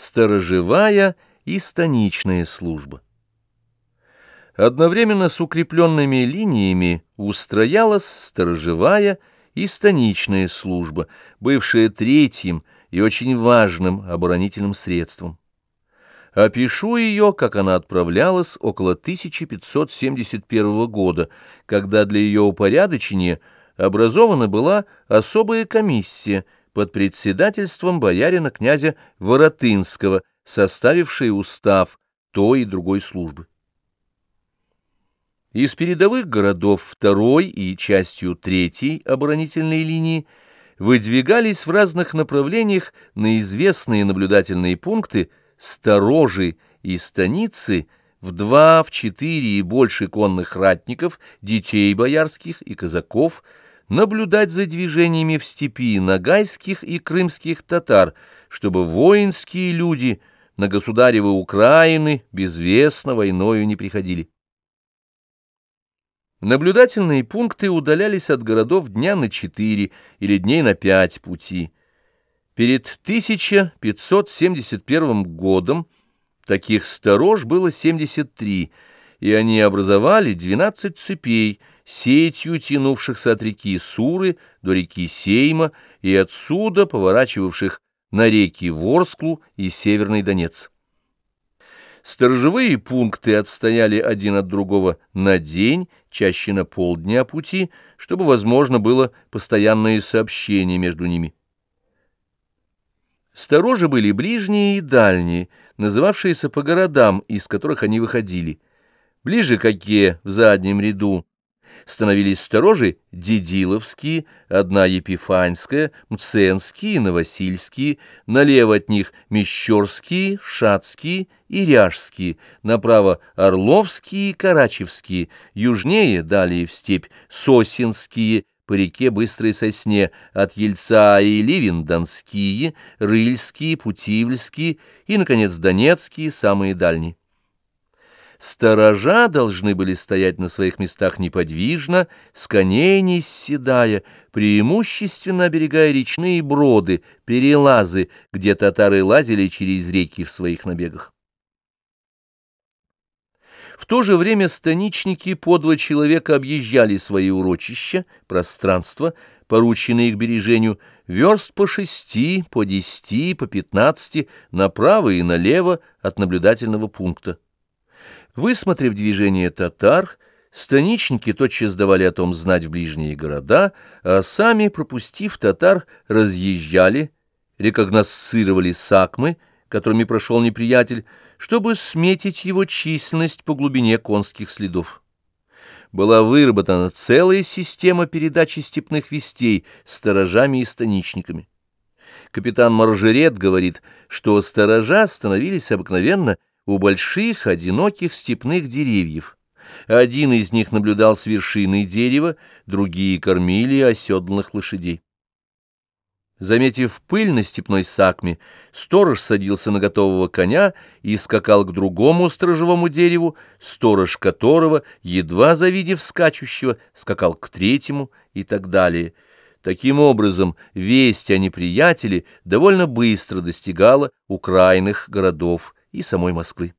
сторожевая и станичная служба. Одновременно с укрепленными линиями устроялась сторожевая и станичная служба, бывшая третьим и очень важным оборонительным средством. Опишу ее, как она отправлялась около 1571 года, когда для ее упорядочения образована была особая комиссия – под председательством боярина князя Воротынского, составившие устав той и другой службы. Из передовых городов второй и частью третьей оборонительной линии выдвигались в разных направлениях на известные наблюдательные пункты сторожи и станицы в два, в четыре и больше конных ратников, детей боярских и казаков – наблюдать за движениями в степи нагайских и крымских татар, чтобы воинские люди на государевы Украины безвестно войною не приходили. Наблюдательные пункты удалялись от городов дня на четыре или дней на пять пути. Перед 1571 годом таких сторож было 73, и они образовали 12 цепей, сетью тянувшихся от реки Суры до реки Сейма и отсюда поворачивавших на реки Ворсклу и Северный Донец. Сторожевые пункты отстояли один от другого на день, чаще на полдня пути, чтобы возможно было постоянное сообщение между ними. Сторожи были ближние и дальние, называвшиеся по городам, из которых они выходили. Ближе какие в заднем ряду становились сторожи Дедиловские, одна Епифанская, Мценские, Новосильские, налево от них Мещерские, Шацкие и Ряжские, направо Орловские и Карачевские, южнее, далее в степь, Сосинские, по реке Быстрой Сосне, от Ельца и Ливен Донские, Рыльские, Путивльские и, наконец, Донецкие, самые дальние. Сторожа должны были стоять на своих местах неподвижно, с коней не седая, преимущественно оберегая речные броды, перелазы, где татары лазили через реки в своих набегах. В то же время станичники по два человека объезжали свои урочища, пространства, порученные их бережению, верст по шести, по десяти, по пятнадцати, направо и налево от наблюдательного пункта. Высмотрев движение татар, станичники тотчас давали о том знать в ближние города, а сами, пропустив татар, разъезжали, рекогносцировали сакмы, которыми прошел неприятель, чтобы сметить его численность по глубине конских следов. Была выработана целая система передачи степных вестей сторожами и станичниками. Капитан Маржерет говорит, что сторожа становились обыкновенно у больших одиноких степных деревьев. Один из них наблюдал с вершины дерева, другие кормили оседланных лошадей. Заметив пыль на степной сакме, сторож садился на готового коня и скакал к другому сторожевому дереву, сторож которого, едва завидев скачущего, скакал к третьему и так далее. Таким образом, весть о неприятеле довольно быстро достигала украинных городов и самой Москвы.